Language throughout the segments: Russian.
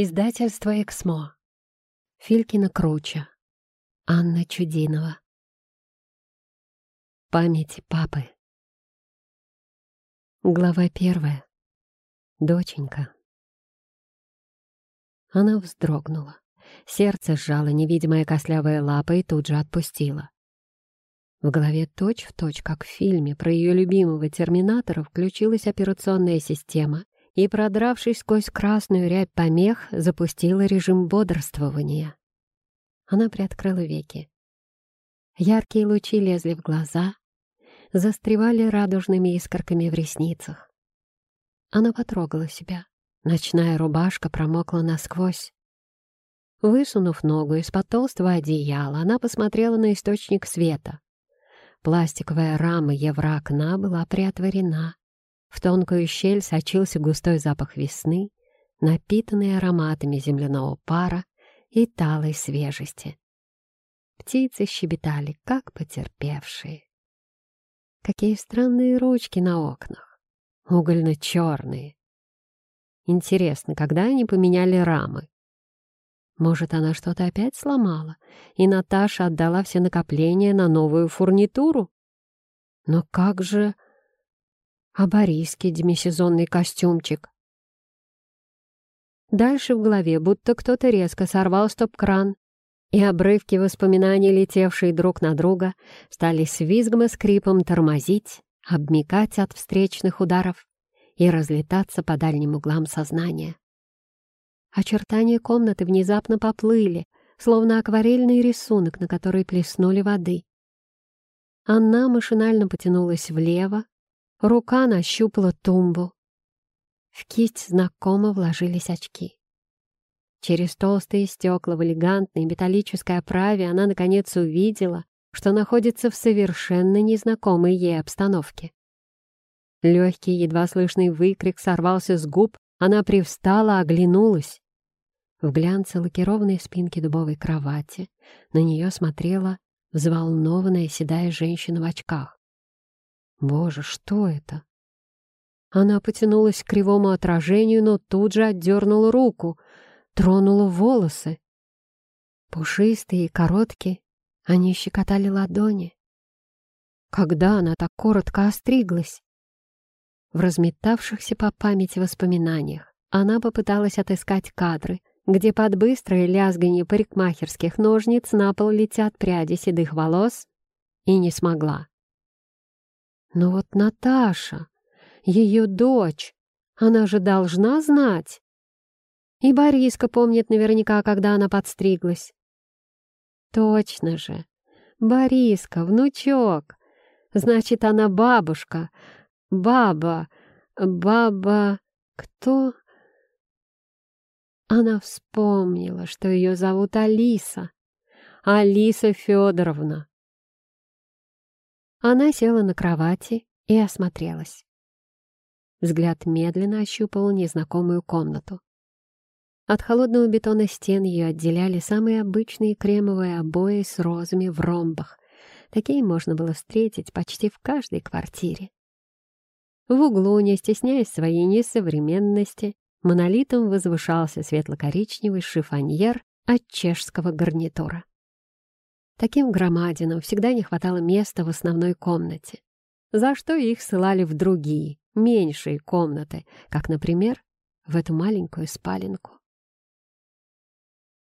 Издательство «Эксмо». Филькина Круча. Анна Чудинова. Память папы. Глава первая. Доченька. Она вздрогнула. Сердце сжало невидимая костлявая лапа и тут же отпустила. В голове точь-в-точь, точь, как в фильме про ее любимого терминатора, включилась операционная система — и, продравшись сквозь красную рябь помех, запустила режим бодрствования. Она приоткрыла веки. Яркие лучи лезли в глаза, застревали радужными искорками в ресницах. Она потрогала себя. Ночная рубашка промокла насквозь. Высунув ногу из-под толстого одеяла, она посмотрела на источник света. Пластиковая рама евроокна была приотворена. В тонкую щель сочился густой запах весны, напитанный ароматами земляного пара и талой свежести. Птицы щебетали, как потерпевшие. Какие странные ручки на окнах, угольно-черные. Интересно, когда они поменяли рамы? Может, она что-то опять сломала, и Наташа отдала все накопления на новую фурнитуру? Но как же а Бориске демисезонный костюмчик. Дальше в голове будто кто-то резко сорвал стоп-кран, и обрывки воспоминаний, летевшие друг на друга, стали с визгом и скрипом тормозить, обмикать от встречных ударов и разлетаться по дальним углам сознания. Очертания комнаты внезапно поплыли, словно акварельный рисунок, на который плеснули воды. Она машинально потянулась влево, Рука нащупала тумбу. В кисть знакомо вложились очки. Через толстые стекла в элегантной металлической оправе она, наконец, увидела, что находится в совершенно незнакомой ей обстановке. Легкий, едва слышный выкрик сорвался с губ, она привстала, оглянулась. В глянце лакированной спинки дубовой кровати на нее смотрела взволнованная седая женщина в очках. Боже, что это? Она потянулась к кривому отражению, но тут же отдернула руку, тронула волосы. Пушистые и короткие, они щекотали ладони. Когда она так коротко остриглась? В разметавшихся по памяти воспоминаниях она попыталась отыскать кадры, где под быстрое лязганье парикмахерских ножниц на пол летят пряди седых волос, и не смогла. Но вот Наташа, ее дочь, она же должна знать. И Бориска помнит наверняка, когда она подстриглась. Точно же. Бориска, внучок. Значит, она бабушка. Баба. Баба... Кто? Она вспомнила, что ее зовут Алиса. Алиса Федоровна. Она села на кровати и осмотрелась. Взгляд медленно ощупал незнакомую комнату. От холодного бетона стен ее отделяли самые обычные кремовые обои с розами в ромбах. Такие можно было встретить почти в каждой квартире. В углу, не стесняясь своей несовременности, монолитом возвышался светло-коричневый шифоньер от чешского гарнитура. Таким громадинам всегда не хватало места в основной комнате, за что их ссылали в другие, меньшие комнаты, как, например, в эту маленькую спаленку.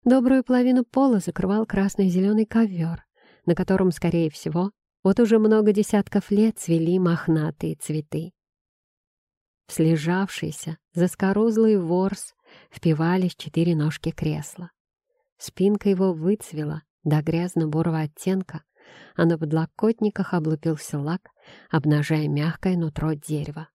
Добрую половину пола закрывал красно-зеленый ковер, на котором, скорее всего, вот уже много десятков лет цвели мохнатые цветы. Слежавшийся, заскорузлый ворс впивались четыре ножки кресла. Спинка его выцвела, до грязно-бурого оттенка, а на подлокотниках облупился лак, обнажая мягкое нутро дерева.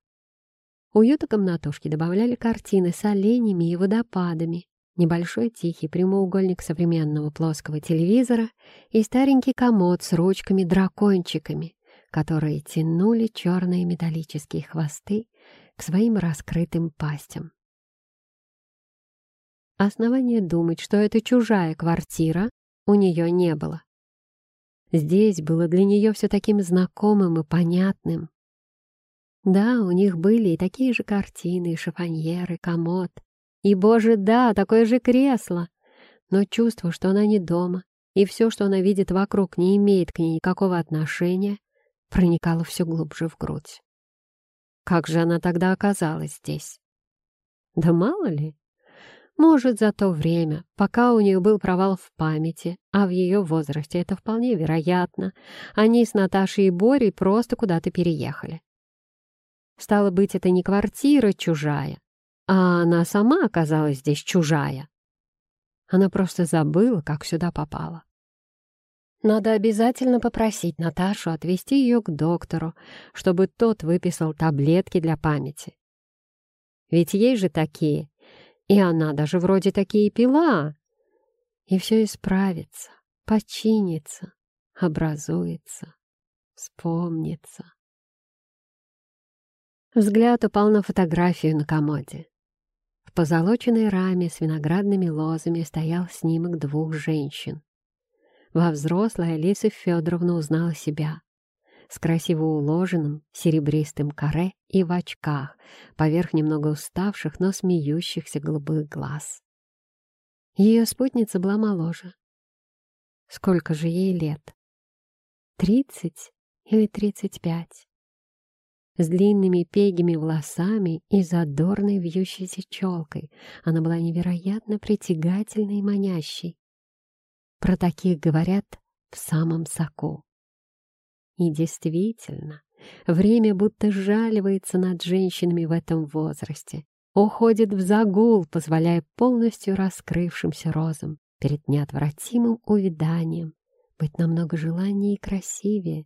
Уюта комнатушки добавляли картины с оленями и водопадами, небольшой тихий прямоугольник современного плоского телевизора и старенький комод с ручками-дракончиками, которые тянули черные металлические хвосты к своим раскрытым пастям. Основание думать, что это чужая квартира, у нее не было. Здесь было для нее все таким знакомым и понятным. Да, у них были и такие же картины, и шифоньеры, комод, И, боже, да, такое же кресло. Но чувство, что она не дома, и все, что она видит вокруг, не имеет к ней никакого отношения, проникало все глубже в грудь. Как же она тогда оказалась здесь? Да мало ли. Может, за то время, пока у нее был провал в памяти, а в ее возрасте это вполне вероятно, они с Наташей и Борей просто куда-то переехали. Стало быть, это не квартира чужая, а она сама оказалась здесь чужая. Она просто забыла, как сюда попала. Надо обязательно попросить Наташу отвезти ее к доктору, чтобы тот выписал таблетки для памяти. Ведь ей же такие, и она даже вроде такие пила. И все исправится, починится, образуется, вспомнится. Взгляд упал на фотографию на комоде. В позолоченной раме с виноградными лозами стоял снимок двух женщин. Во взрослой Алиса Федоровна узнала себя с красиво уложенным серебристым каре и в очках, поверх немного уставших, но смеющихся голубых глаз. Ее спутница была моложе. Сколько же ей лет? Тридцать или тридцать пять? С длинными пегими волосами и задорной вьющейся челкой она была невероятно притягательной и манящей. Про таких говорят в самом соку. И действительно, время будто жаливается над женщинами в этом возрасте, уходит в загул, позволяя полностью раскрывшимся розам перед неотвратимым увиданием быть намного желаннее и красивее,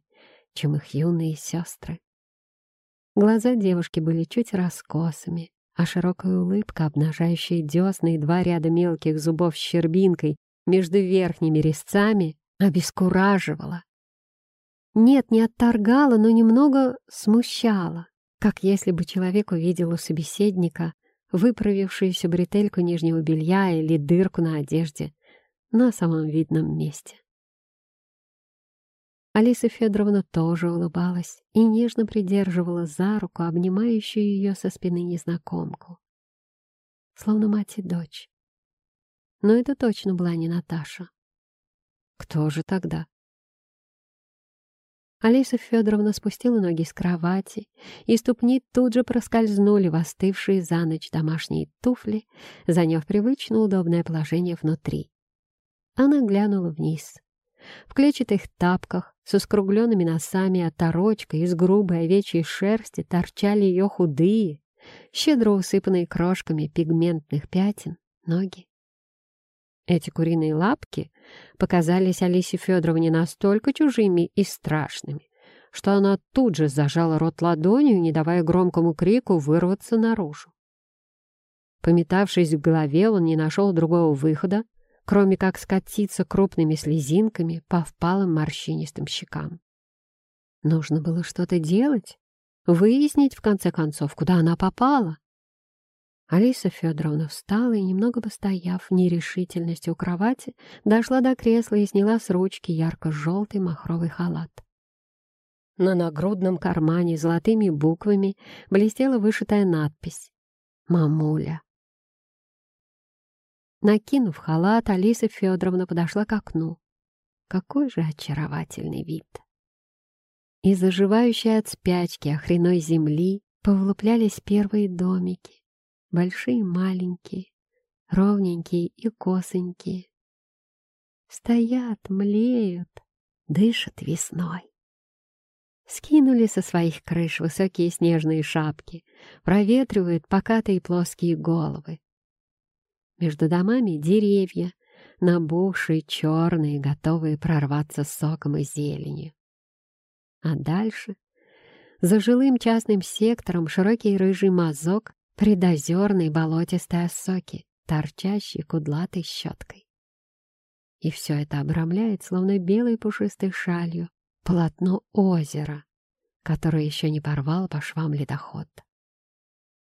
чем их юные сестры. Глаза девушки были чуть раскосыми, а широкая улыбка, обнажающая десны и два ряда мелких зубов с щербинкой между верхними резцами, обескураживала нет, не отторгала, но немного смущала, как если бы человек увидел у собеседника выправившуюся бретельку нижнего белья или дырку на одежде на самом видном месте. Алиса Федоровна тоже улыбалась и нежно придерживала за руку обнимающую ее со спины незнакомку. Словно мать и дочь. Но это точно была не Наташа. Кто же тогда? Алиса Федоровна спустила ноги с кровати, и ступни тут же проскользнули в остывшие за ночь домашние туфли, заняв привычно удобное положение внутри. Она глянула вниз. В клетчатых тапках со скругленными носами оторочкой из грубой овечьей шерсти торчали ее худые, щедро усыпанные крошками пигментных пятен, ноги. Эти куриные лапки показались Алисе Федоровне настолько чужими и страшными, что она тут же зажала рот ладонью, не давая громкому крику вырваться наружу. Пометавшись в голове, он не нашел другого выхода, кроме как скатиться крупными слезинками по впалым морщинистым щекам. Нужно было что-то делать, выяснить, в конце концов, куда она попала. Алиса Федоровна встала и, немного постояв в нерешительности у кровати, дошла до кресла и сняла с ручки ярко-желтый махровый халат. На нагрудном кармане золотыми буквами блестела вышитая надпись «Мамуля». Накинув халат, Алиса Федоровна подошла к окну. Какой же очаровательный вид! И заживающей от спячки охреной земли повлуплялись первые домики большие и маленькие, ровненькие и косонькие. Стоят, млеют, дышат весной. Скинули со своих крыш высокие снежные шапки, проветривают покатые плоские головы. Между домами деревья, набухшие, черные, готовые прорваться соком и зеленью. А дальше, за жилым частным сектором, широкий рыжий мазок предозерной болотистой осоки, торчащей кудлатой щеткой. И все это обрамляет, словно белой пушистой шалью, полотно озера, которое еще не порвал по швам ледоход.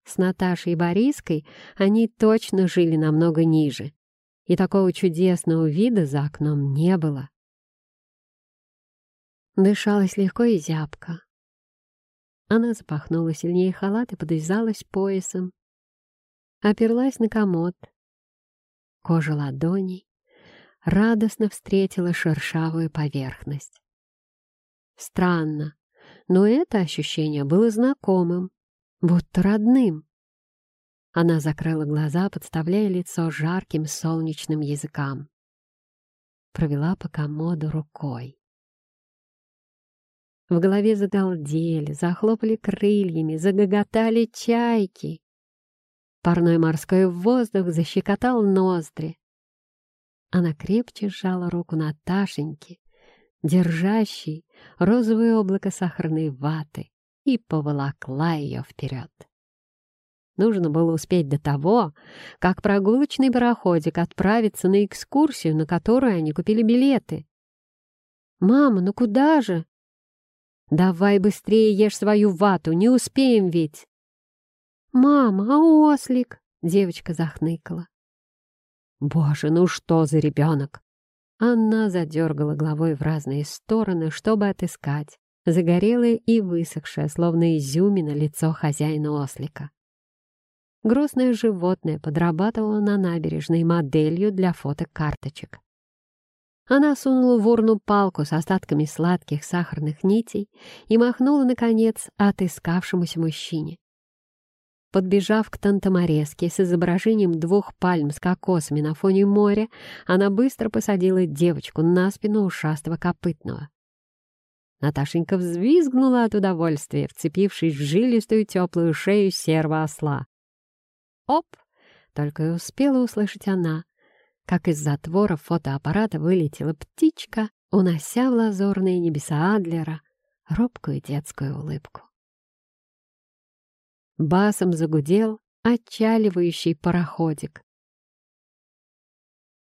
С Наташей и Бориской они точно жили намного ниже, и такого чудесного вида за окном не было. Дышалось легко и зябко. Она запахнула сильнее халат и подвязалась поясом. оперлась на комод. Кожа ладоней радостно встретила шершавую поверхность. Странно, но это ощущение было знакомым, будто родным. Она закрыла глаза, подставляя лицо жарким солнечным языкам. Провела по комоду рукой. В голове загалдели, захлопали крыльями, загоготали чайки. Парной морской воздух защекотал ноздри. Она крепче сжала руку Наташеньки, держащей розовое облако сахарной ваты, и поволокла ее вперед. Нужно было успеть до того, как прогулочный пароходик отправится на экскурсию, на которую они купили билеты. «Мама, ну куда же?» «Давай быстрее ешь свою вату, не успеем ведь!» «Мама, а ослик?» — девочка захныкала. «Боже, ну что за ребенок!» Она задергала головой в разные стороны, чтобы отыскать загорелое и высохшее, словно изюмина, лицо хозяина ослика. Грустное животное подрабатывало на набережной моделью для фотокарточек. Она сунула в урну палку с остатками сладких сахарных нитей и махнула, наконец, отыскавшемуся мужчине. Подбежав к Тантамореске с изображением двух пальм с кокосами на фоне моря, она быстро посадила девочку на спину ушастого копытного. Наташенька взвизгнула от удовольствия, вцепившись в жилистую теплую шею серого осла. «Оп!» — только и успела услышать она, как из затвора фотоаппарата вылетела птичка, унося в лазурные небеса Адлера робкую детскую улыбку. Басом загудел отчаливающий пароходик.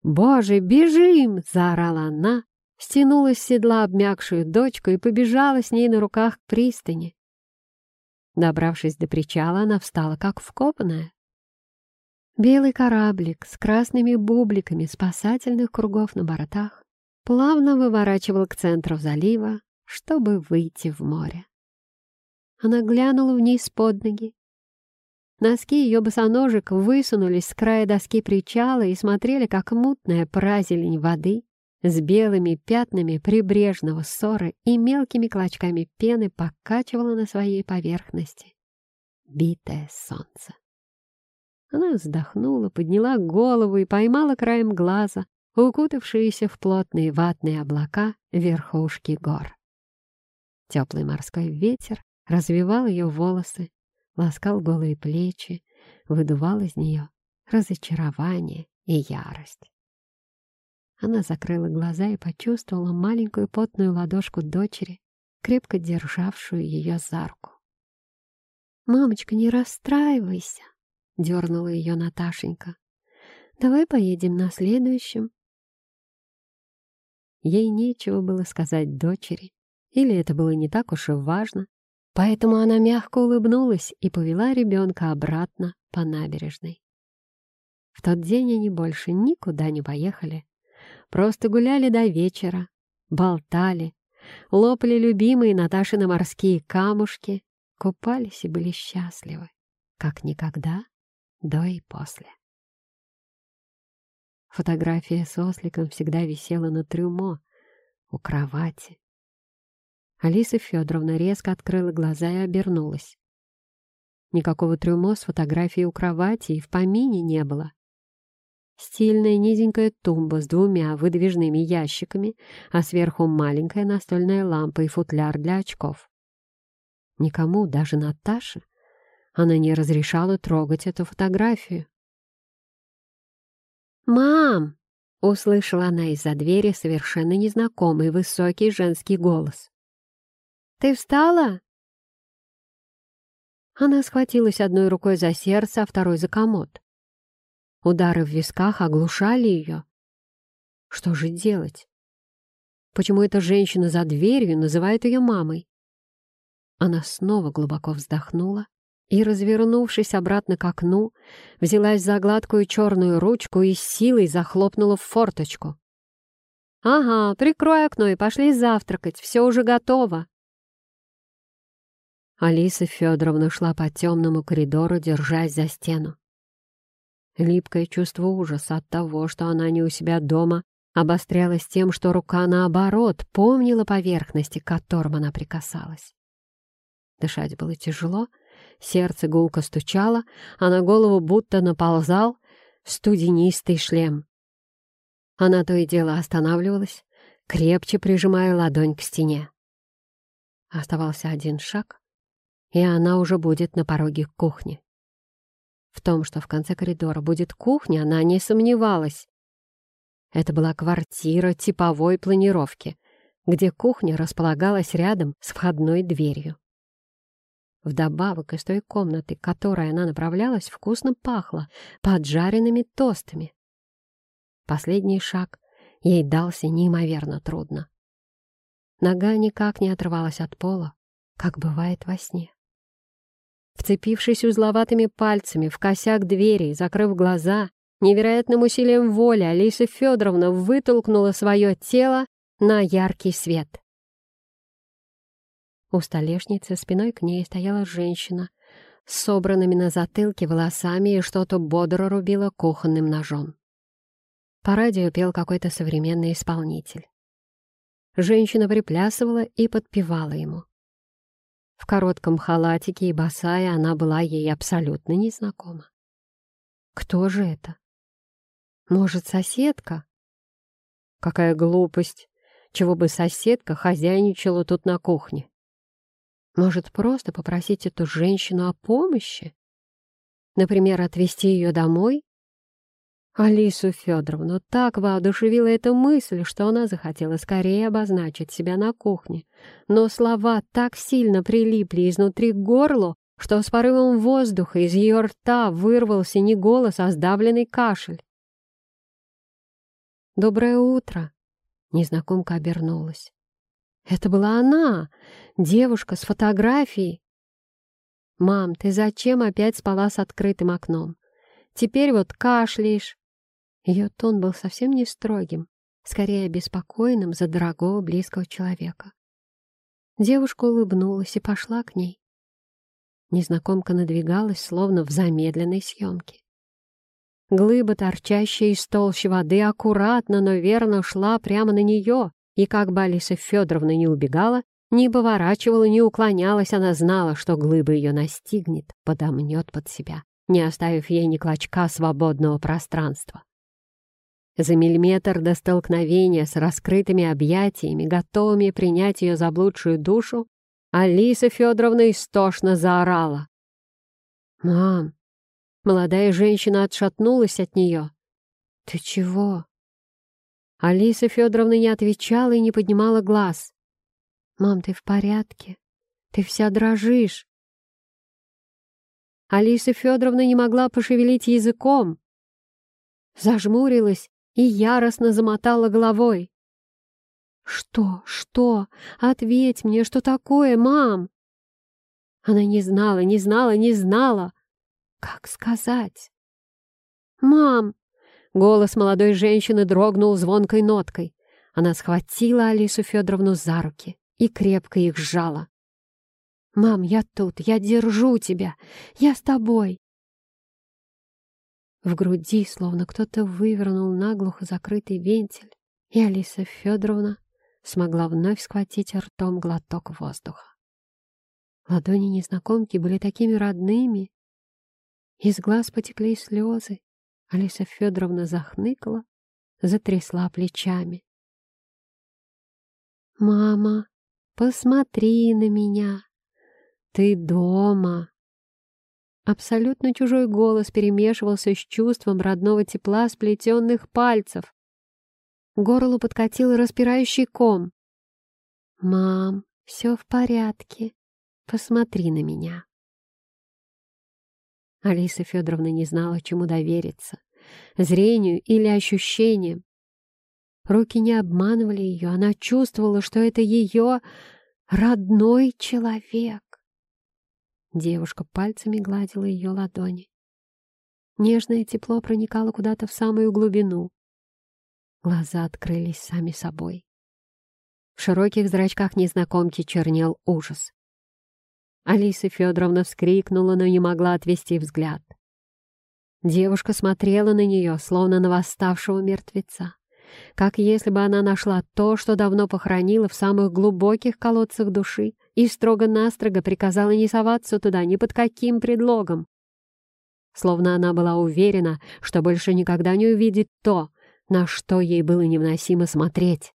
«Боже, бежим!» — заорала она, стянула с седла обмякшую дочку и побежала с ней на руках к пристани. Добравшись до причала, она встала как вкопанная. Белый кораблик с красными бубликами спасательных кругов на бортах плавно выворачивал к центру залива, чтобы выйти в море. Она глянула вниз под ноги. Носки ее босоножек высунулись с края доски причала и смотрели, как мутная празелень воды с белыми пятнами прибрежного ссора и мелкими клочками пены покачивала на своей поверхности битое солнце. Она вздохнула, подняла голову и поймала краем глаза укутавшиеся в плотные ватные облака верхушки гор. Теплый морской ветер развивал ее волосы, ласкал голые плечи, выдувал из нее разочарование и ярость. Она закрыла глаза и почувствовала маленькую потную ладошку дочери, крепко державшую ее за руку. «Мамочка, не расстраивайся!» — дернула ее Наташенька. «Давай поедем на следующем». Ей нечего было сказать дочери, или это было не так уж и важно, поэтому она мягко улыбнулась и повела ребенка обратно по набережной. В тот день они больше никуда не поехали, просто гуляли до вечера, болтали, лопали любимые Наташины морские камушки, купались и были счастливы, как никогда до и после. Фотография с осликом всегда висела на трюмо у кровати. Алиса Федоровна резко открыла глаза и обернулась. Никакого трюмо с фотографией у кровати и в помине не было. Стильная низенькая тумба с двумя выдвижными ящиками, а сверху маленькая настольная лампа и футляр для очков. Никому, даже Наташе, она не разрешала трогать эту фотографию. «Мам!» — услышала она из-за двери совершенно незнакомый высокий женский голос. «Ты встала?» Она схватилась одной рукой за сердце, а второй за комод. Удары в висках оглушали ее. Что же делать? Почему эта женщина за дверью называет ее мамой? Она снова глубоко вздохнула и, развернувшись обратно к окну, взялась за гладкую черную ручку и силой захлопнула в форточку. «Ага, прикрой окно и пошли завтракать, все уже готово!» Алиса Федоровна шла по темному коридору, держась за стену. Липкое чувство ужаса от того, что она не у себя дома, обострялось тем, что рука, наоборот, помнила поверхности, к которым она прикасалась. Дышать было тяжело, сердце гулко стучало, а на голову будто наползал студенистый шлем. Она то и дело останавливалась, крепче прижимая ладонь к стене. Оставался один шаг, и она уже будет на пороге кухни. В том, что в конце коридора будет кухня, она не сомневалась. Это была квартира типовой планировки, где кухня располагалась рядом с входной дверью. Вдобавок из той комнаты, к которой она направлялась, вкусно пахло поджаренными тостами. Последний шаг ей дался неимоверно трудно. Нога никак не отрывалась от пола, как бывает во сне. Вцепившись узловатыми пальцами в косяк двери и закрыв глаза, невероятным усилием воли Алиса Федоровна вытолкнула свое тело на яркий свет. У столешницы спиной к ней стояла женщина с собранными на затылке волосами и что-то бодро рубила кухонным ножом. По радио пел какой-то современный исполнитель. Женщина приплясывала и подпевала ему. В коротком халатике и босая она была ей абсолютно незнакома. Кто же это? Может, соседка? Какая глупость! Чего бы соседка хозяйничала тут на кухне? Может, просто попросить эту женщину о помощи? Например, отвезти ее домой? Алису Федоровну так воодушевила эта мысль, что она захотела скорее обозначить себя на кухне. Но слова так сильно прилипли изнутри к горлу, что с порывом воздуха из ее рта вырвался не голос, а сдавленный кашель. «Доброе утро!» Незнакомка обернулась. Это была она, девушка с фотографией. «Мам, ты зачем опять спала с открытым окном? Теперь вот кашляешь, ее тон был совсем не строгим, скорее беспокойным за дорогого близкого человека. Девушка улыбнулась и пошла к ней. Незнакомка надвигалась, словно в замедленной съемке. Глыба, торчащая из толщи воды, аккуратно, но верно шла прямо на нее, и как бы Алиса Федоровна не убегала, не поворачивала, не уклонялась, она знала, что глыба ее настигнет, подомнет под себя, не оставив ей ни клочка свободного пространства. За миллиметр до столкновения с раскрытыми объятиями, готовыми принять ее заблудшую душу, Алиса Федоровна истошно заорала. «Мам!» Молодая женщина отшатнулась от нее. «Ты чего?» Алиса Федоровна не отвечала и не поднимала глаз. «Мам, ты в порядке? Ты вся дрожишь!» Алиса Федоровна не могла пошевелить языком. Зажмурилась и яростно замотала головой. «Что? Что? Ответь мне, что такое, мам?» Она не знала, не знала, не знала. Как сказать? «Мам!» Голос молодой женщины дрогнул звонкой ноткой. Она схватила Алису Федоровну за руки и крепко их сжала. «Мам, я тут, я держу тебя, я с тобой. В груди словно кто-то вывернул наглухо закрытый вентиль, и Алиса Федоровна смогла вновь схватить ртом глоток воздуха. Ладони незнакомки были такими родными. Из глаз потекли слезы. Алиса Федоровна захныкала, затрясла плечами. «Мама, посмотри на меня! Ты дома!» Абсолютно чужой голос перемешивался с чувством родного тепла сплетенных пальцев. Горлу подкатил распирающий ком. «Мам, все в порядке. Посмотри на меня». Алиса Федоровна не знала, чему довериться — зрению или ощущениям. Руки не обманывали ее, она чувствовала, что это ее родной человек. Девушка пальцами гладила ее ладони. Нежное тепло проникало куда-то в самую глубину. Глаза открылись сами собой. В широких зрачках незнакомки чернел ужас. Алиса Федоровна вскрикнула, но не могла отвести взгляд. Девушка смотрела на нее, словно на восставшего мертвеца, как если бы она нашла то, что давно похоронила в самых глубоких колодцах души и строго-настрого приказала не соваться туда ни под каким предлогом. Словно она была уверена, что больше никогда не увидит то, на что ей было невыносимо смотреть.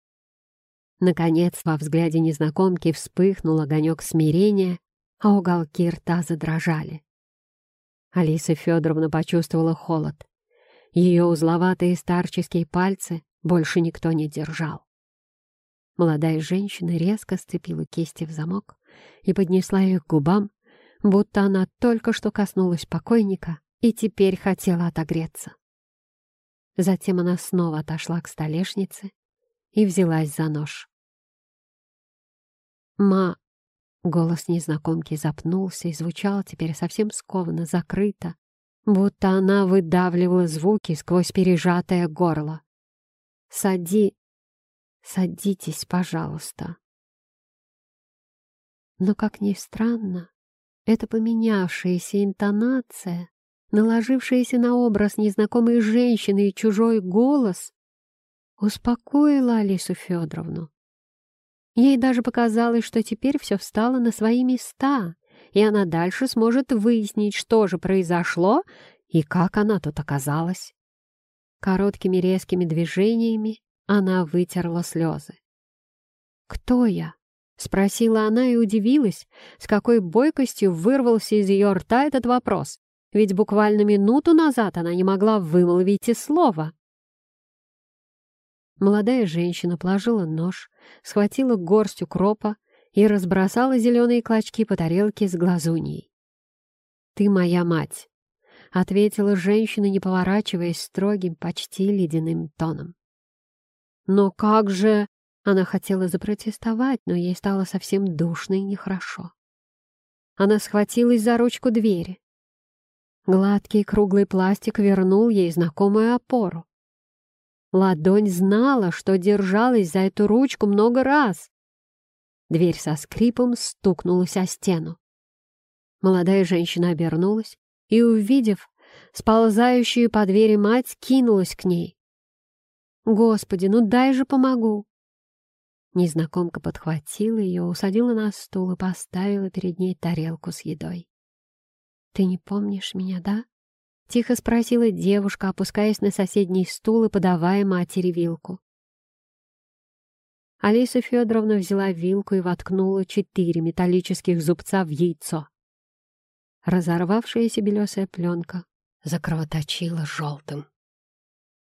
Наконец, во взгляде незнакомки вспыхнул огонек смирения, а уголки рта задрожали. Алиса Федоровна почувствовала холод. Ее узловатые старческие пальцы больше никто не держал. Молодая женщина резко сцепила кисти в замок и поднесла их к губам, будто она только что коснулась покойника и теперь хотела отогреться. Затем она снова отошла к столешнице и взялась за нож. «Ма, Голос незнакомки запнулся и звучал теперь совсем скованно, закрыто, будто она выдавливала звуки сквозь пережатое горло. «Сади... садитесь, пожалуйста». Но, как ни странно, эта поменявшаяся интонация, наложившаяся на образ незнакомой женщины и чужой голос, успокоила Алису Федоровну. Ей даже показалось, что теперь все встало на свои места, и она дальше сможет выяснить, что же произошло и как она тут оказалась. Короткими резкими движениями она вытерла слезы. «Кто я?» — спросила она и удивилась, с какой бойкостью вырвался из ее рта этот вопрос, ведь буквально минуту назад она не могла вымолвить и слова. Молодая женщина положила нож, схватила горсть укропа и разбросала зеленые клочки по тарелке с глазуньей. «Ты моя мать», — ответила женщина, не поворачиваясь строгим, почти ледяным тоном. «Но как же...» — она хотела запротестовать, но ей стало совсем душно и нехорошо. Она схватилась за ручку двери. Гладкий круглый пластик вернул ей знакомую опору. Ладонь знала, что держалась за эту ручку много раз. Дверь со скрипом стукнулась о стену. Молодая женщина обернулась и, увидев сползающую по двери мать, кинулась к ней. «Господи, ну дай же помогу!» Незнакомка подхватила ее, усадила на стул и поставила перед ней тарелку с едой. «Ты не помнишь меня, да?» — тихо спросила девушка, опускаясь на соседний стул и подавая матери вилку. Алиса Федоровна взяла вилку и воткнула четыре металлических зубца в яйцо. Разорвавшаяся белесая пленка закровоточила желтым.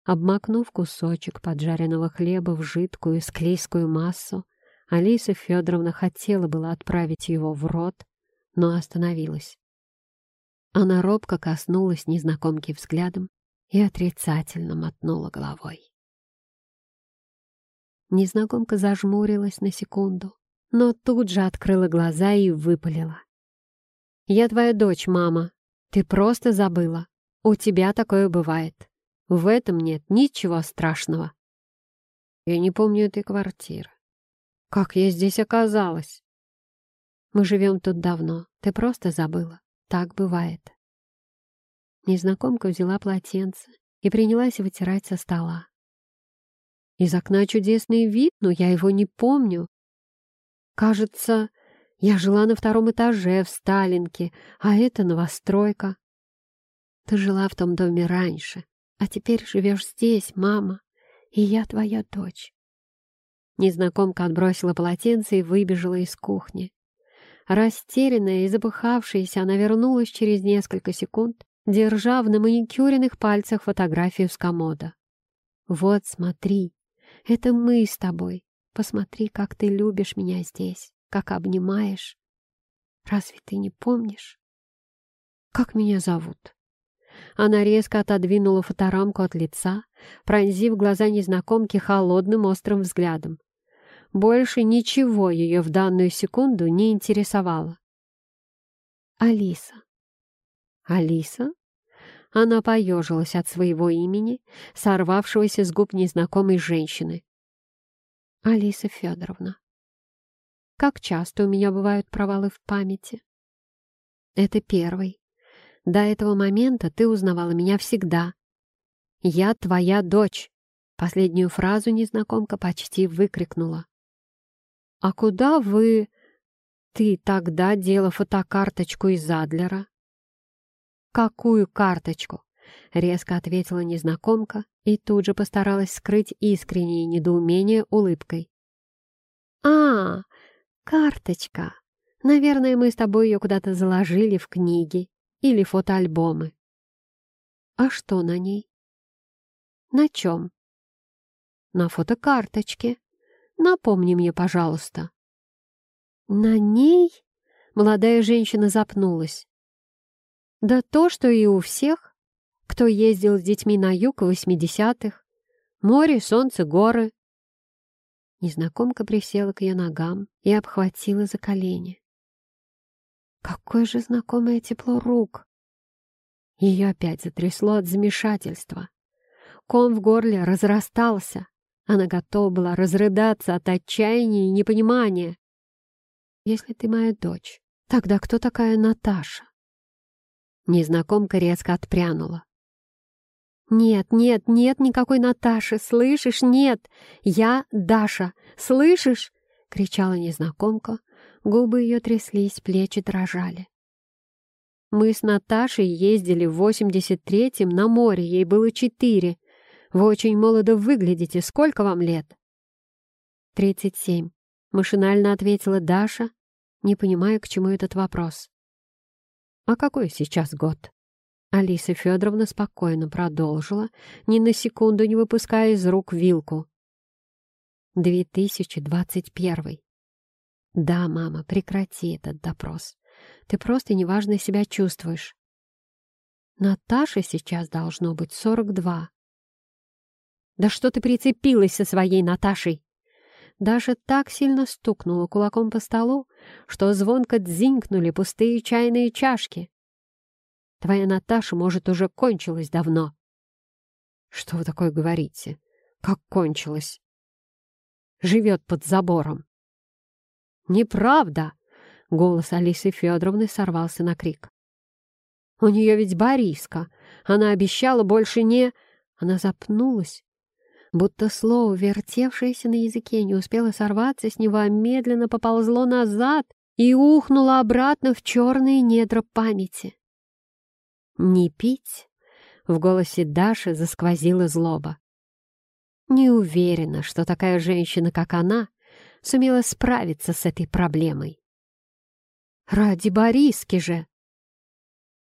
Обмакнув кусочек поджаренного хлеба в жидкую склейскую массу, Алиса Федоровна хотела было отправить его в рот, но остановилась. Она робко коснулась незнакомки взглядом и отрицательно мотнула головой. Незнакомка зажмурилась на секунду, но тут же открыла глаза и выпалила. «Я твоя дочь, мама. Ты просто забыла. У тебя такое бывает. В этом нет ничего страшного». «Я не помню этой квартиры. Как я здесь оказалась?» «Мы живем тут давно. Ты просто забыла. Так бывает. Незнакомка взяла полотенце и принялась вытирать со стола. Из окна чудесный вид, но я его не помню. Кажется, я жила на втором этаже в Сталинке, а это новостройка. Ты жила в том доме раньше, а теперь живешь здесь, мама, и я твоя дочь. Незнакомка отбросила полотенце и выбежала из кухни. Растерянная и запыхавшаяся, она вернулась через несколько секунд, держа в наманикюренных пальцах фотографию с комода. «Вот, смотри, это мы с тобой. Посмотри, как ты любишь меня здесь, как обнимаешь. Разве ты не помнишь? Как меня зовут?» Она резко отодвинула фоторамку от лица, пронзив глаза незнакомки холодным острым взглядом. Больше ничего ее в данную секунду не интересовало. Алиса. Алиса? Она поежилась от своего имени, сорвавшегося с губ незнакомой женщины. Алиса Федоровна. Как часто у меня бывают провалы в памяти? Это первый. До этого момента ты узнавала меня всегда. Я твоя дочь. Последнюю фразу незнакомка почти выкрикнула. «А куда вы...» «Ты тогда дела фотокарточку из Адлера?» «Какую карточку?» — резко ответила незнакомка и тут же постаралась скрыть искреннее недоумение улыбкой. «А, карточка! Наверное, мы с тобой ее куда-то заложили в книги или фотоальбомы». «А что на ней?» «На чем?» «На фотокарточке. Напомни мне, пожалуйста». «На ней?» — молодая женщина запнулась. «Да то, что и у всех, кто ездил с детьми на юг в восьмидесятых. Море, солнце, горы». Незнакомка присела к ее ногам и обхватила за колени. Какое же знакомое тепло рук! Ее опять затрясло от замешательства. Ком в горле разрастался. Она готова была разрыдаться от отчаяния и непонимания. Если ты моя дочь, тогда кто такая Наташа?» Незнакомка резко отпрянула. «Нет, нет, нет никакой Наташи, слышишь? Нет! Я Даша, слышишь?» — кричала незнакомка. Губы ее тряслись, плечи дрожали. «Мы с Наташей ездили в 83-м на море, ей было четыре. Вы очень молодо выглядите. Сколько вам лет?» «Тридцать семь», — машинально ответила Даша, не понимая, к чему этот вопрос. «А какой сейчас год?» Алиса Федоровна спокойно продолжила, ни на секунду не выпуская из рук вилку. «2021. Да, мама, прекрати этот допрос. Ты просто неважно себя чувствуешь. Наташе сейчас должно быть 42. Да что ты прицепилась со своей Наташей? Даша так сильно стукнула кулаком по столу, что звонко дзинькнули пустые чайные чашки. Твоя Наташа, может, уже кончилась давно. Что вы такое говорите? Как кончилась? Живет под забором. Неправда! Голос Алисы Федоровны сорвался на крик. У нее ведь Бориска. Она обещала больше не... Она запнулась будто слово, вертевшееся на языке, не успело сорваться с него, а медленно поползло назад и ухнуло обратно в черные недра памяти. «Не пить?» — в голосе Даши засквозила злоба. Не уверена, что такая женщина, как она, сумела справиться с этой проблемой. «Ради Бориски же!»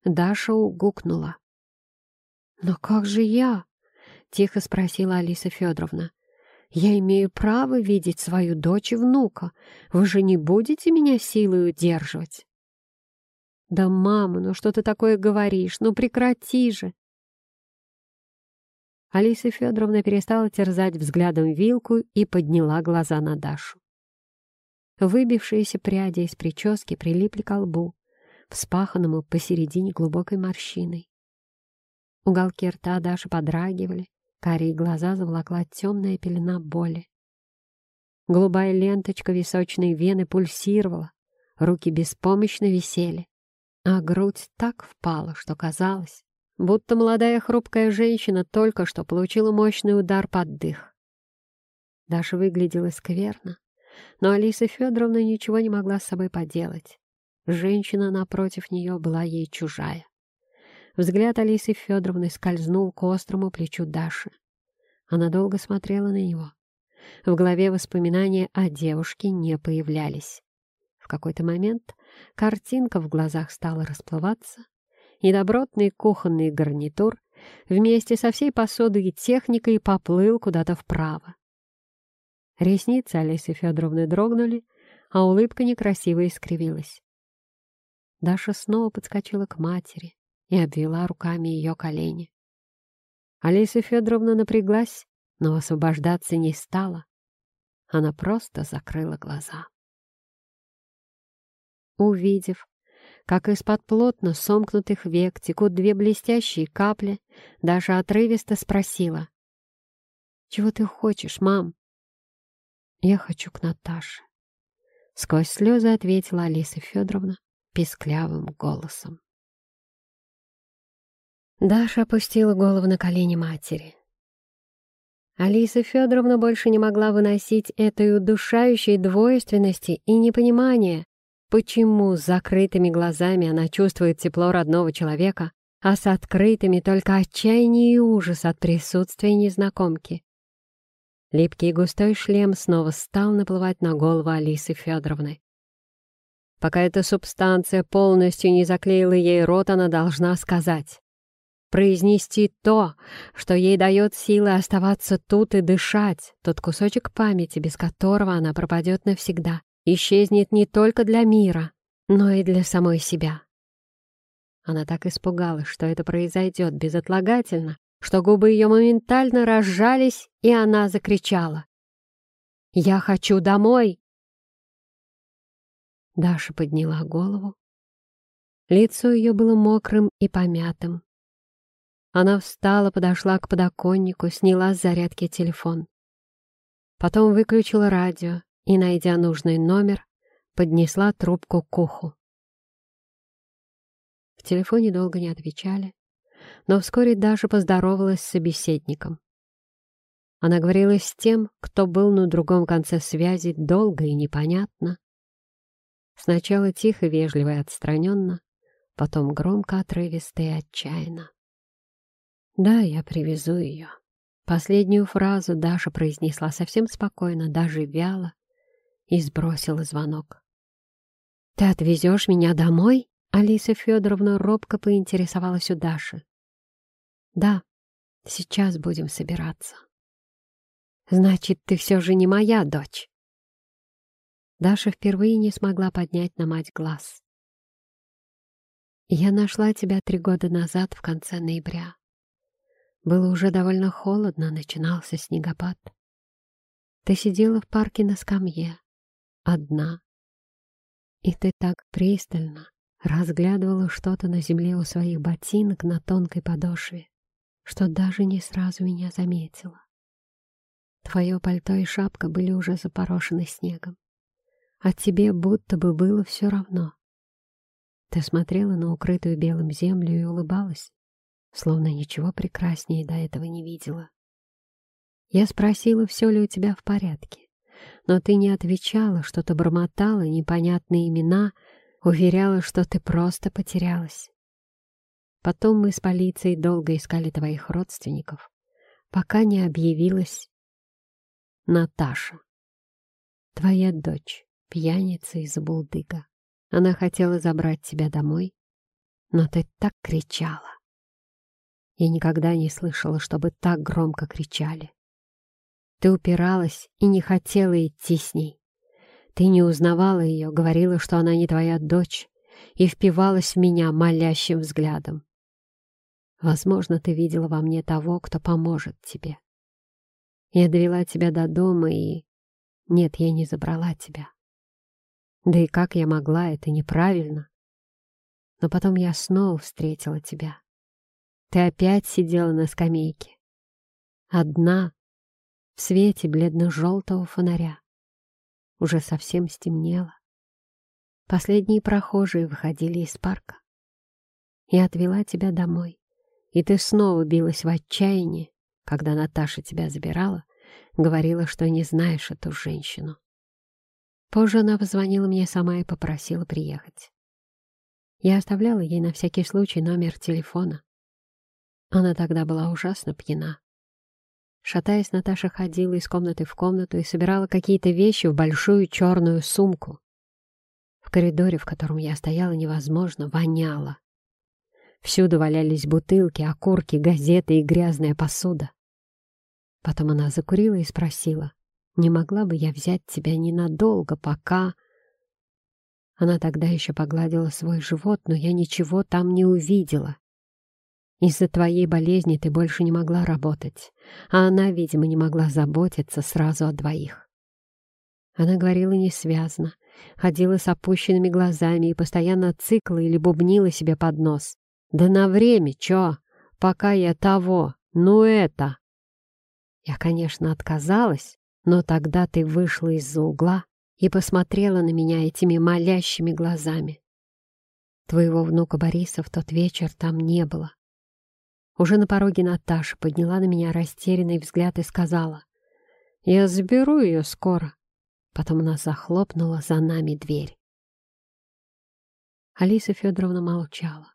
Даша угукнула. «Но как же я?» Тихо спросила Алиса Федоровна. «Я имею право видеть свою дочь и внука. Вы же не будете меня силой удерживать?» «Да, мама, ну что ты такое говоришь? Ну прекрати же!» Алиса Федоровна перестала терзать взглядом вилку и подняла глаза на Дашу. Выбившиеся пряди из прически прилипли к лбу, вспаханному посередине глубокой морщиной. Уголки рта Даши подрагивали, Карие глаза заволокла темная пелена боли. Голубая ленточка височной вены пульсировала, руки беспомощно висели, а грудь так впала, что казалось, будто молодая хрупкая женщина только что получила мощный удар под дых. Даша выглядела скверно, но Алиса Федоровна ничего не могла с собой поделать. Женщина напротив нее была ей чужая. Взгляд Алисы Федоровны скользнул к острому плечу Даши. Она долго смотрела на него. В голове воспоминания о девушке не появлялись. В какой-то момент картинка в глазах стала расплываться, и добротный кухонный гарнитур вместе со всей посудой и техникой поплыл куда-то вправо. Ресницы Алисы Федоровны дрогнули, а улыбка некрасиво искривилась. Даша снова подскочила к матери, и обвела руками ее колени. Алиса Федоровна напряглась, но освобождаться не стала. Она просто закрыла глаза. Увидев, как из-под плотно сомкнутых век текут две блестящие капли, даже отрывисто спросила. «Чего ты хочешь, мам?» «Я хочу к Наташе», — сквозь слезы ответила Алиса Федоровна писклявым голосом. Даша опустила голову на колени матери. Алиса Федоровна больше не могла выносить этой удушающей двойственности и непонимания, почему с закрытыми глазами она чувствует тепло родного человека, а с открытыми только отчаяние и ужас от присутствия незнакомки. Липкий и густой шлем снова стал наплывать на голову Алисы Федоровны. Пока эта субстанция полностью не заклеила ей рот, она должна сказать. Произнести то, что ей дает силы оставаться тут и дышать, тот кусочек памяти, без которого она пропадет навсегда, исчезнет не только для мира, но и для самой себя. Она так испугалась, что это произойдет безотлагательно, что губы ее моментально разжались, и она закричала. «Я хочу домой!» Даша подняла голову. Лицо ее было мокрым и помятым. Она встала, подошла к подоконнику, сняла с зарядки телефон. Потом выключила радио и, найдя нужный номер, поднесла трубку к уху. В телефоне долго не отвечали, но вскоре Даша поздоровалась с собеседником. Она говорила с тем, кто был на другом конце связи долго и непонятно. Сначала тихо, вежливо и отстраненно, потом громко, отрывисто и отчаянно. «Да, я привезу ее». Последнюю фразу Даша произнесла совсем спокойно, даже вяло, и сбросила звонок. «Ты отвезешь меня домой?» Алиса Федоровна робко поинтересовалась у Даши. «Да, сейчас будем собираться». «Значит, ты все же не моя дочь?» Даша впервые не смогла поднять на мать глаз. «Я нашла тебя три года назад в конце ноября. Было уже довольно холодно, начинался снегопад. Ты сидела в парке на скамье, одна. И ты так пристально, разглядывала что-то на земле у своих ботинок на тонкой подошве, что даже не сразу меня заметила. Твое пальто и шапка были уже запорошены снегом, а тебе будто бы было все равно. Ты смотрела на укрытую белым землю и улыбалась, словно ничего прекраснее до этого не видела. Я спросила, все ли у тебя в порядке, но ты не отвечала, что-то бормотала, непонятные имена — Уверяла, что ты просто потерялась. Потом мы с полицией долго искали твоих родственников, пока не объявилась Наташа. Твоя дочь, пьяница из Булдыга. Она хотела забрать тебя домой, но ты так кричала. Я никогда не слышала, чтобы так громко кричали. Ты упиралась и не хотела идти с ней. Ты не узнавала ее, говорила, что она не твоя дочь, и впивалась в меня молящим взглядом. Возможно, ты видела во мне того, кто поможет тебе. Я довела тебя до дома и... Нет, я не забрала тебя. Да и как я могла, это неправильно. Но потом я снова встретила тебя. Ты опять сидела на скамейке. Одна, в свете бледно-желтого фонаря. Уже совсем стемнело. Последние прохожие выходили из парка. Я отвела тебя домой, и ты снова билась в отчаянии, когда Наташа тебя забирала, говорила, что не знаешь эту женщину. Позже она позвонила мне сама и попросила приехать. Я оставляла ей на всякий случай номер телефона. Она тогда была ужасно пьяна. Шатаясь, Наташа ходила из комнаты в комнату и собирала какие-то вещи в большую черную сумку. В коридоре, в котором я стояла, невозможно, воняло. Всюду валялись бутылки, окурки, газеты и грязная посуда. Потом она закурила и спросила, не могла бы я взять тебя ненадолго, пока... Она тогда еще погладила свой живот, но я ничего там не увидела. Из-за твоей болезни ты больше не могла работать, а она, видимо, не могла заботиться сразу о двоих. Она говорила несвязно, ходила с опущенными глазами и постоянно цикла или бубнила себе под нос. «Да на время, чё? Пока я того, ну это!» Я, конечно, отказалась, но тогда ты вышла из-за угла и посмотрела на меня этими молящими глазами. Твоего внука Бориса в тот вечер там не было. Уже на пороге Наташа подняла на меня растерянный взгляд и сказала, «Я заберу ее скоро». Потом она захлопнула за нами дверь. Алиса Федоровна молчала.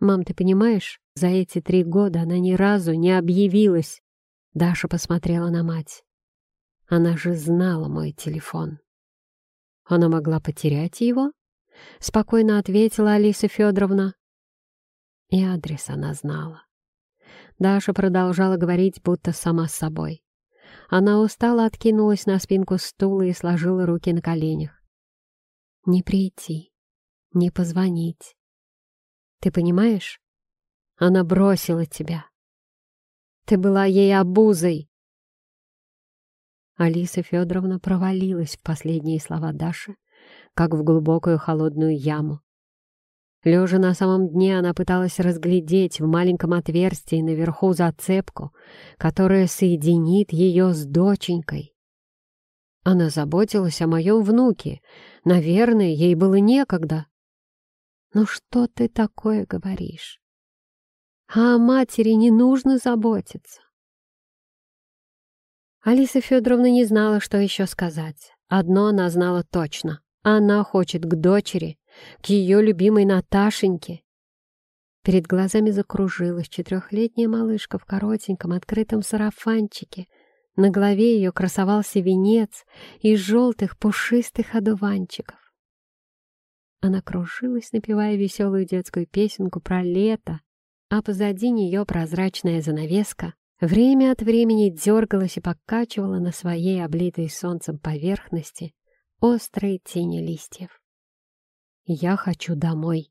«Мам, ты понимаешь, за эти три года она ни разу не объявилась». Даша посмотрела на мать. Она же знала мой телефон. Она могла потерять его? Спокойно ответила Алиса Федоровна. И адрес она знала. Даша продолжала говорить, будто сама с собой. Она устало откинулась на спинку стула и сложила руки на коленях. «Не прийти, не позвонить. Ты понимаешь? Она бросила тебя. Ты была ей обузой. Алиса Федоровна провалилась в последние слова Даши, как в глубокую холодную яму. Лежа на самом дне, она пыталась разглядеть в маленьком отверстии наверху зацепку, которая соединит ее с доченькой. Она заботилась о моем внуке. Наверное, ей было некогда. «Ну что ты такое говоришь? А о матери не нужно заботиться». Алиса Федоровна не знала, что еще сказать. Одно она знала точно. Она хочет к дочери, к ее любимой Наташеньке. Перед глазами закружилась четырехлетняя малышка в коротеньком открытом сарафанчике. На голове ее красовался венец из желтых пушистых одуванчиков. Она кружилась, напевая веселую детскую песенку про лето, а позади нее прозрачная занавеска время от времени дергалась и покачивала на своей облитой солнцем поверхности острые тени листьев. «Я хочу домой».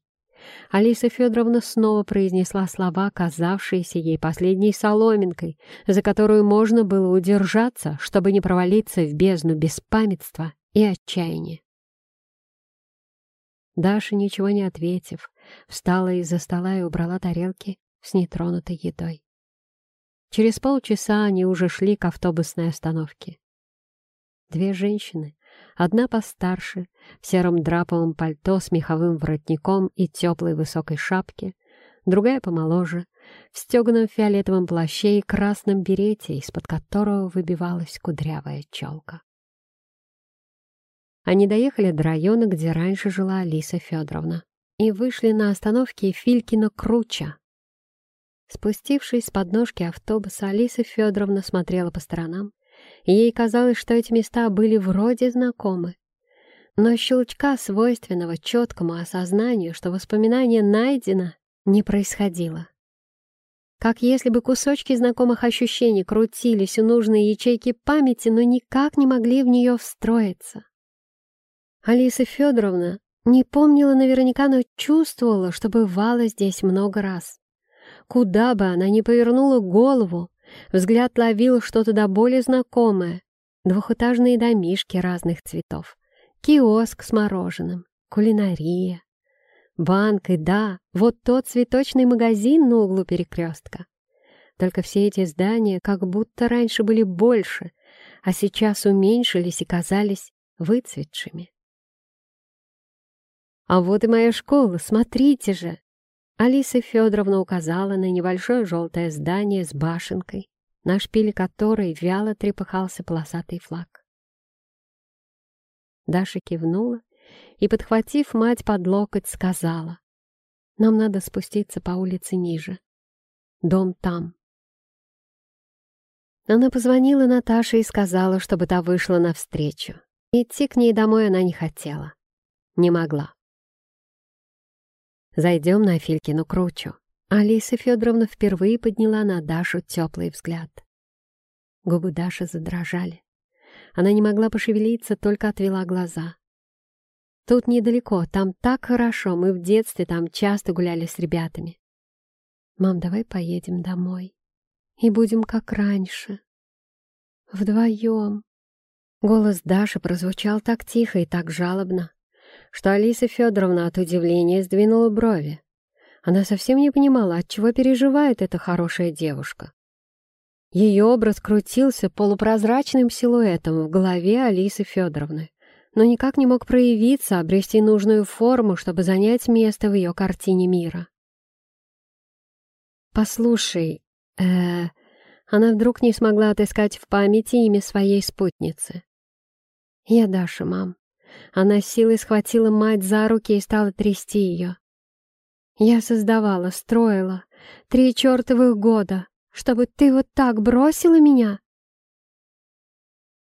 Алиса Федоровна снова произнесла слова, казавшиеся ей последней соломинкой, за которую можно было удержаться, чтобы не провалиться в бездну беспамятства и отчаяния. Даша, ничего не ответив, встала из-за стола и убрала тарелки с нетронутой едой. Через полчаса они уже шли к автобусной остановке. Две женщины, одна постарше, в сером драповом пальто с меховым воротником и теплой высокой шапке, другая помоложе, в стеганом фиолетовом плаще и красном берете, из-под которого выбивалась кудрявая челка. Они доехали до района, где раньше жила Алиса Федоровна, и вышли на остановке Филькина-Круча. Спустившись с подножки автобуса, Алиса Федоровна смотрела по сторонам, ей казалось, что эти места были вроде знакомы. Но щелчка, свойственного четкому осознанию, что воспоминание найдено, не происходило. Как если бы кусочки знакомых ощущений крутились у нужной ячейки памяти, но никак не могли в нее встроиться. Алиса Федоровна не помнила наверняка, но чувствовала, что бывала здесь много раз. Куда бы она ни повернула голову, взгляд ловил что-то до боли знакомое. Двухэтажные домишки разных цветов, киоск с мороженым, кулинария, банк и, да, вот тот цветочный магазин на углу перекрестка. Только все эти здания как будто раньше были больше, а сейчас уменьшились и казались выцветшими. «А вот и моя школа, смотрите же!» Алиса Федоровна указала на небольшое желтое здание с башенкой, на шпиле которой вяло трепыхался полосатый флаг. Даша кивнула и, подхватив мать под локоть, сказала, «Нам надо спуститься по улице ниже. Дом там». Она позвонила Наташе и сказала, чтобы та вышла навстречу. Идти к ней домой она не хотела. Не могла. Зайдем на Филькину кручу». Алиса Федоровна впервые подняла на Дашу теплый взгляд. Губы Даши задрожали. Она не могла пошевелиться, только отвела глаза. «Тут недалеко, там так хорошо, мы в детстве там часто гуляли с ребятами. Мам, давай поедем домой и будем как раньше. Вдвоем». Голос Даши прозвучал так тихо и так жалобно, что Алиса Федоровна от удивления сдвинула брови. Она совсем не понимала, от чего переживает эта хорошая девушка. Ее образ крутился полупрозрачным силуэтом в голове Алисы Федоровны, но никак не мог проявиться, обрести нужную форму, чтобы занять место в ее картине мира. Послушай, э, Она вдруг не смогла отыскать в памяти имя своей спутницы. «Я Даша, мам». Она силой схватила мать за руки и стала трясти ее. «Я создавала, строила. Три чертовых года, чтобы ты вот так бросила меня?»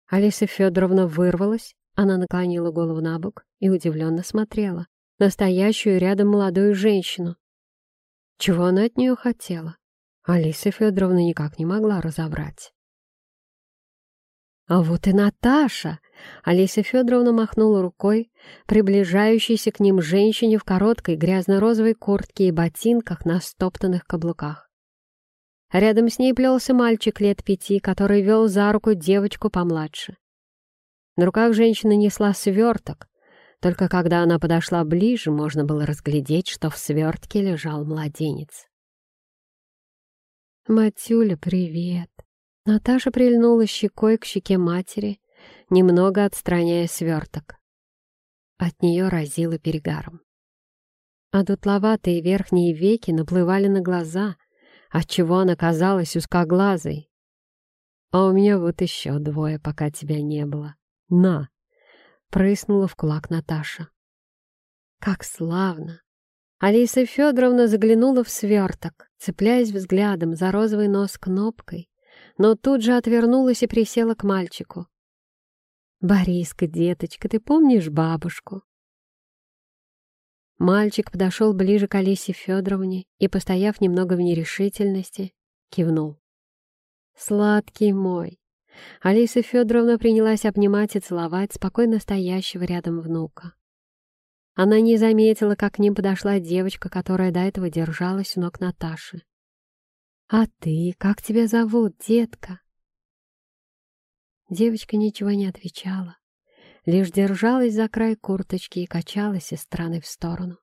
Алиса Федоровна вырвалась, она наклонила голову на бок и удивленно смотрела. Настоящую рядом молодую женщину. Чего она от нее хотела? Алиса Федоровна никак не могла разобрать. А вот и Наташа! Алиса Федоровна махнула рукой, приближающейся к ним женщине в короткой грязно-розовой куртке и ботинках на стоптанных каблуках. Рядом с ней плелся мальчик лет пяти, который вел за руку девочку помладше. На руках женщина несла сверток, только когда она подошла ближе, можно было разглядеть, что в свертке лежал младенец. «Матюля, привет!» Наташа прильнула щекой к щеке матери, немного отстраняя сверток. От нее разило перегаром. А дутловатые верхние веки наплывали на глаза, отчего она казалась узкоглазой. «А у меня вот еще двое, пока тебя не было. На!» прыснула в кулак Наташа. Как славно! Алиса Федоровна заглянула в сверток, цепляясь взглядом за розовый нос кнопкой, но тут же отвернулась и присела к мальчику. «Бориска, деточка, ты помнишь бабушку?» Мальчик подошел ближе к Алисе Федоровне и, постояв немного в нерешительности, кивнул. «Сладкий мой, Алиса Федоровна принялась обнимать и целовать спокойно стоящего рядом внука. Она не заметила, как к ним подошла девочка, которая до этого держалась у ног Наташи. «А ты, как тебя зовут, детка?» Девочка ничего не отвечала, лишь держалась за край курточки и качалась из стороны в сторону.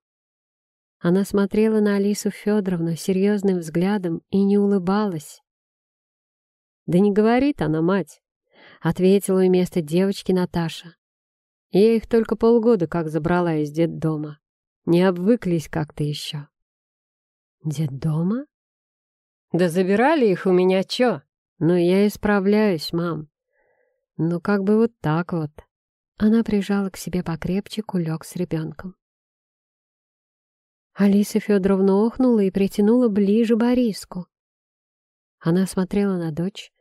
Она смотрела на Алису Федоровну серьезным взглядом и не улыбалась, «Да не говорит она, мать», — ответила вместо девочки Наташа. «Я их только полгода как забрала из детдома. Не обвыклись как-то еще». «Детдома?» «Да забирали их у меня чё? Ну, я исправляюсь, мам. Ну, как бы вот так вот». Она прижала к себе покрепче кулек с ребенком. Алиса Федоровна охнула и притянула ближе Бориску. Она смотрела на дочь,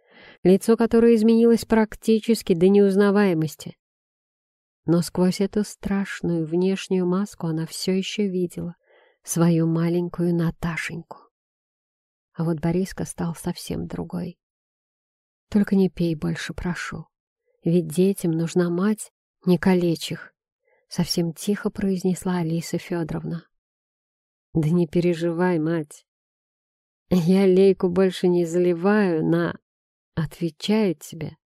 лицо которое изменилось практически до неузнаваемости. Но сквозь эту страшную внешнюю маску она все еще видела свою маленькую Наташеньку. А вот Бориска стал совсем другой. Только не пей больше, прошу. Ведь детям нужна мать, не калечь их, совсем тихо произнесла Алиса Федоровна. Да не переживай, мать. Я лейку больше не заливаю на... Отвечаю тебе.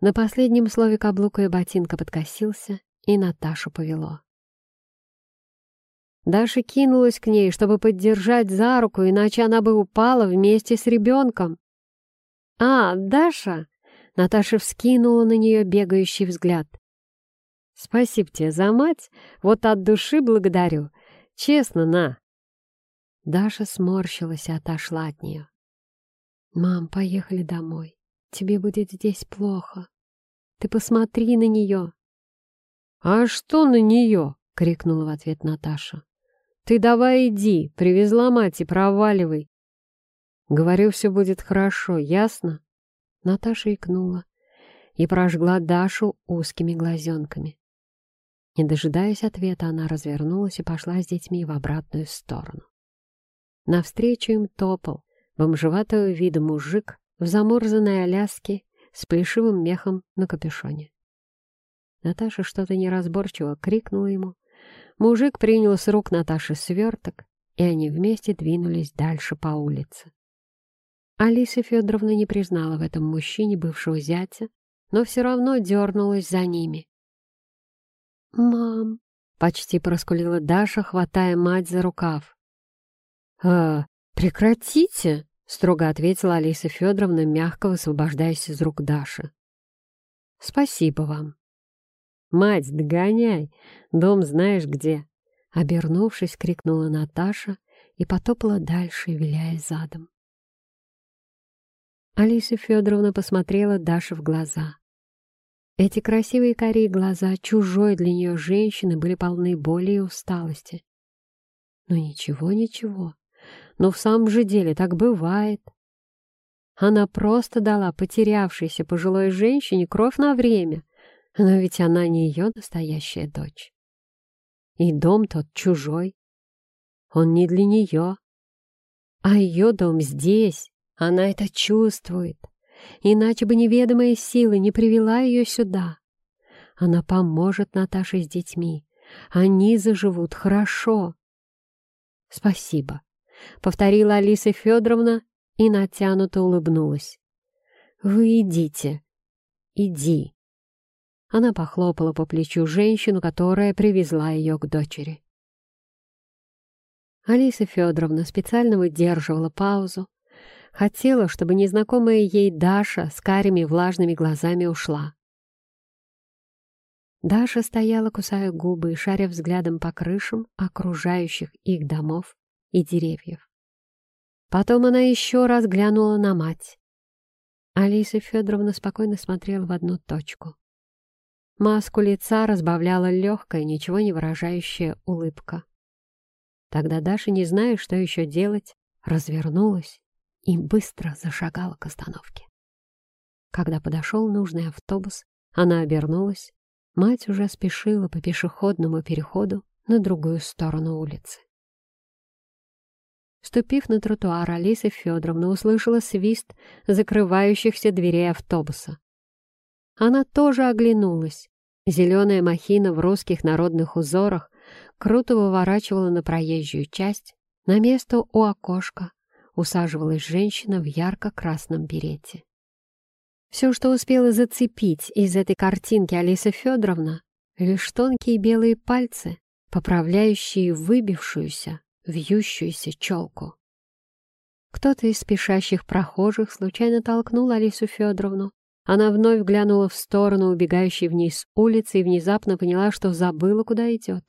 На последнем слове каблука и ботинка подкосился, и Наташу повело. Даша кинулась к ней, чтобы поддержать за руку, иначе она бы упала вместе с ребенком. «А, Даша!» — Наташа вскинула на нее бегающий взгляд. «Спасибо тебе за мать, вот от души благодарю. Честно, на!» Даша сморщилась и отошла от нее. «Мам, поехали домой. Тебе будет здесь плохо. Ты посмотри на нее!» «А что на нее?» — крикнула в ответ Наташа. «Ты давай иди, привезла мать и проваливай. Говорю, все будет хорошо, ясно?» Наташа икнула и прожгла Дашу узкими глазенками. Не дожидаясь ответа, она развернулась и пошла с детьми в обратную сторону. Навстречу им топал бомжеватого вида мужик в заморзанной Аляске с плешивым мехом на капюшоне. Наташа что-то неразборчиво крикнула ему. Мужик принял с рук Наташи сверток, и они вместе двинулись дальше по улице. Алиса Федоровна не признала в этом мужчине бывшего зятя, но все равно дернулась за ними. «Мам!» — почти проскулила Даша, хватая мать за рукав. «А, прекратите!» строго ответила Алиса Федоровна, мягко высвобождаясь из рук Даши. «Спасибо вам». «Мать, догоняй! Дом знаешь где!» Обернувшись, крикнула Наташа и потопала дальше, виляя задом. Алиса Федоровна посмотрела Даше в глаза. Эти красивые карие глаза чужой для нее женщины были полны боли и усталости. Но ничего, ничего. Но в самом же деле так бывает. Она просто дала потерявшейся пожилой женщине кровь на время, но ведь она не ее настоящая дочь. И дом тот чужой. Он не для нее. А ее дом здесь. Она это чувствует. Иначе бы неведомая сила не привела ее сюда. Она поможет Наташе с детьми. Они заживут хорошо. Спасибо, — повторила Алиса Федоровна и натянуто улыбнулась. Вы идите. Иди. Она похлопала по плечу женщину, которая привезла ее к дочери. Алиса Федоровна специально выдерживала паузу, хотела, чтобы незнакомая ей Даша с карими влажными глазами ушла. Даша стояла, кусая губы и шаря взглядом по крышам окружающих их домов и деревьев. Потом она еще раз глянула на мать. Алиса Федоровна спокойно смотрела в одну точку. Маску лица разбавляла легкая, ничего не выражающая улыбка. Тогда Даша, не зная, что еще делать, развернулась и быстро зашагала к остановке. Когда подошел нужный автобус, она обернулась. Мать уже спешила по пешеходному переходу на другую сторону улицы. Ступив на тротуар, Алиса Федоровна услышала свист закрывающихся дверей автобуса. Она тоже оглянулась. Зеленая махина в русских народных узорах круто выворачивала на проезжую часть. На место у окошка усаживалась женщина в ярко-красном берете. Все, что успела зацепить из этой картинки Алиса Федоровна, лишь тонкие белые пальцы, поправляющие выбившуюся, вьющуюся челку. Кто-то из спешащих прохожих случайно толкнул Алису Федоровну, она вновь глянула в сторону убегающей вниз улицы и внезапно поняла, что забыла, куда идет.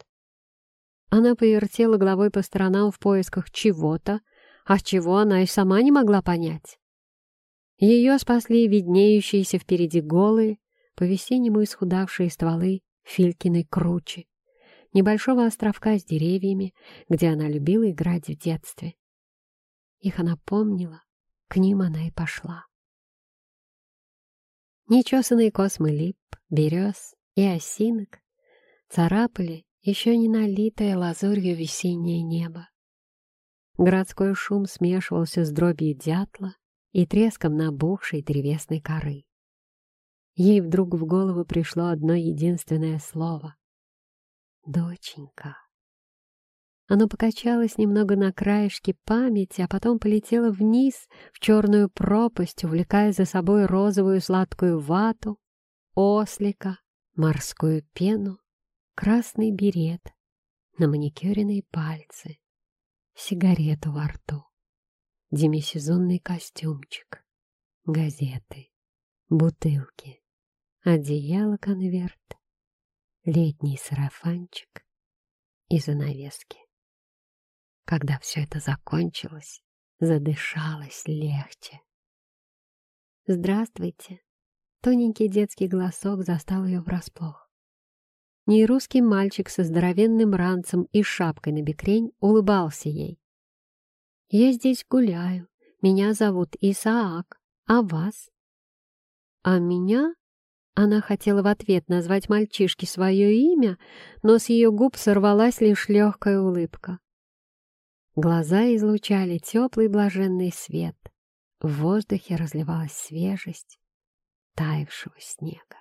Она повертела головой по сторонам в поисках чего-то, а чего она и сама не могла понять. Ее спасли виднеющиеся впереди голые, по-весеннему исхудавшие стволы Филькиной кручи, небольшого островка с деревьями, где она любила играть в детстве. Их она помнила, к ним она и пошла. Нечесанные космы лип, берез и осинок царапали еще не налитое лазурью весеннее небо. Городской шум смешивался с дробью дятла и треском набухшей древесной коры. Ей вдруг в голову пришло одно единственное слово — «доченька». Оно покачалось немного на краешке памяти, а потом полетело вниз в черную пропасть, увлекая за собой розовую сладкую вату, ослика, морскую пену, красный берет на маникюренные пальцы, сигарету во рту, демисезонный костюмчик, газеты, бутылки, одеяло-конверт, летний сарафанчик и занавески. Когда все это закончилось, задышалось легче. «Здравствуйте!» Тоненький детский голосок застал ее врасплох. Нерусский мальчик со здоровенным ранцем и шапкой на бекрень улыбался ей. «Я здесь гуляю. Меня зовут Исаак. А вас?» «А меня?» Она хотела в ответ назвать мальчишке свое имя, но с ее губ сорвалась лишь легкая улыбка. Глаза излучали теплый блаженный свет. В воздухе разливалась свежесть таявшего снега.